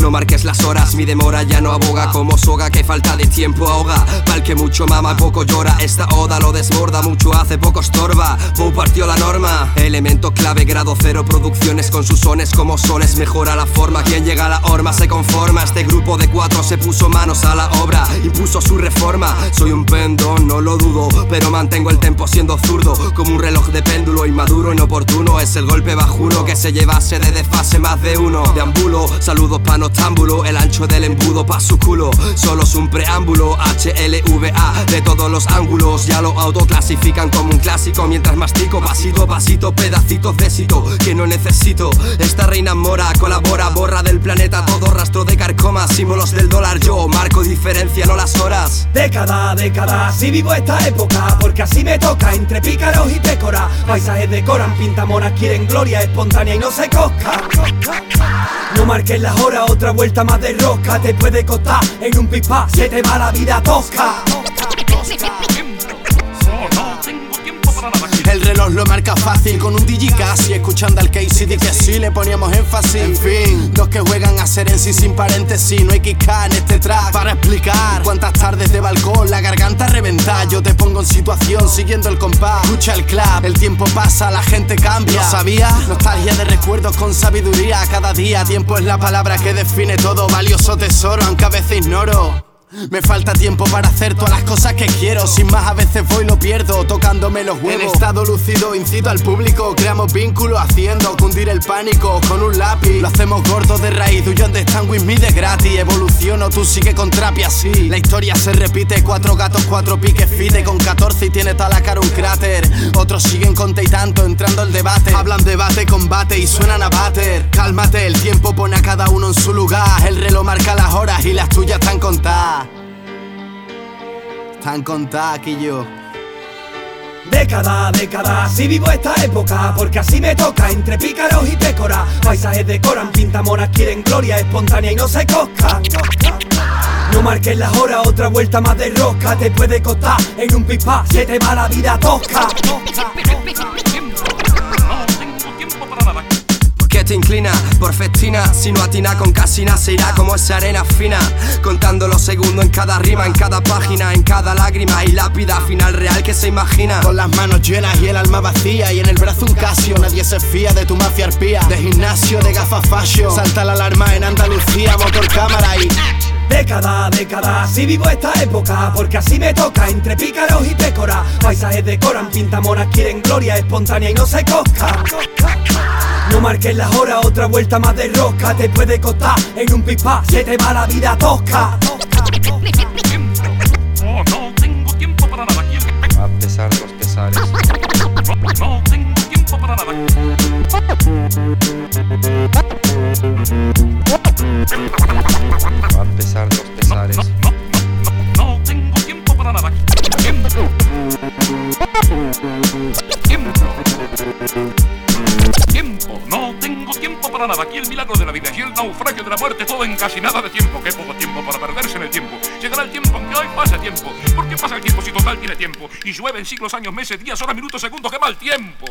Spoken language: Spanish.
no marques las horas, mi demora ya no aboga como soga que falta de tiempo ahoga. Pal que mucho mama, poco llora, esta oda lo desborda, mucho hace, poco estorba. Pou partió la norma, elemento clave, grado cero, producciones con sus sones como soles, mejora la forma. Quien llega a la horma se conforma, este grupo de cuatro se puso manos a la obra, impuso su reforma. Soy un pendón, no lo dudo, pero mantengo el tempo siendo zurdo, como un reloj de péndulo, inmaduro, inoportuno. Es el golpe bajuno que se llevase de desfase más de uno. Deambulo, saludos pa' el ancho del embudo pa' su culo. Solo es un preámbulo, HLVA de todos los ángulos. Ya lo autoclasifican como un clásico mientras mastico pasito pasito, pedacitos de éxito que no necesito. Esta reina mora, colabora, borra del planeta todo rastro de carcoma, símbolos del dólar. Yo marco diferencia, no las horas. Década, década, así vivo esta época, porque así me toca entre pícaros y pécora. Paisajes decoran, pintamonas quieren gloria espontánea y no se cosca. No marques las horas, otra vuelta más de rosca Te puede costar en un pipa, se te va la vida tosca. El reloj lo marca fácil con un DJ casi Escuchando al Casey di que sí le poníamos énfasis. En fin, los que juegan a ser en sí sin paréntesis No hay que en este track. Para Cuántas tardes de balcón, la garganta reventa Yo te pongo en situación siguiendo el compás. Escucha el clap, el tiempo pasa, la gente cambia. ¿Lo sabía? Nostalgia de recuerdos con sabiduría. Cada día tiempo es la palabra que define todo. Valioso tesoro, aunque a veces ignoro me falta tiempo para hacer todas las cosas que quiero. Sin más, a veces voy y lo pierdo, tocándome los huevos. En estado lucido, incito al público. Creamos vínculos haciendo cundir el pánico con un lápiz. Lo hacemos gordo de raíz. Do you understand with me de gratis? Evoluciono, tú sigue con trapi así. La historia se repite: cuatro gatos, cuatro piques, fide con 14 y tiene toda la cara un cráter. Otros siguen con y tanto, entrando el debate. Hablan debate, combate y suenan a bater. Cálmate, el tiempo pone a cada uno en su lugar. El reloj marca las horas y las tuyas contadas. Están contadas aquí yo. Década, década, así vivo esta época Porque así me toca, entre pícaros y pécora Paisajes decoran, pintamonas quieren gloria espontánea y no se cosca No marques las horas, otra vuelta más de rosca Te puede costar en un pipa, se te va la vida tosca que te inclina por festina Si no atina con casina se irá como esa arena fina Contando los segundos en cada rima, en cada página En cada lágrima y lápida final real que se imagina. Con las manos llenas y el alma vacía Y en el brazo un casio, nadie se fía de tu mafia arpía. De gimnasio, de gafas fashion Salta la alarma en Andalucía, motor cámara y... Década, década, así vivo esta época Porque así me toca, entre pícaros y pécora Paisajes decoran, pintamonas quieren gloria espontánea y no se cosca no marques las horas, otra vuelta más de rosca. Te puede costar en un pipa, se te va la vida tosca. Oh, no tengo tiempo para nada A pesar de los pesares. No tengo tiempo para nada A pesar de los pesares. No, no, no, no tengo tiempo para nada. Tiempo nada. Aquí el milagro de la vida y el naufragio de la muerte, todo en casi nada de tiempo. Qué poco tiempo para perderse en el tiempo. Llegará el tiempo, aunque hoy pasa tiempo. ¿Por qué pasa el tiempo si total tiene tiempo? Y llueve en siglos, años, meses, días, horas, minutos, segundos. ¡Qué mal tiempo!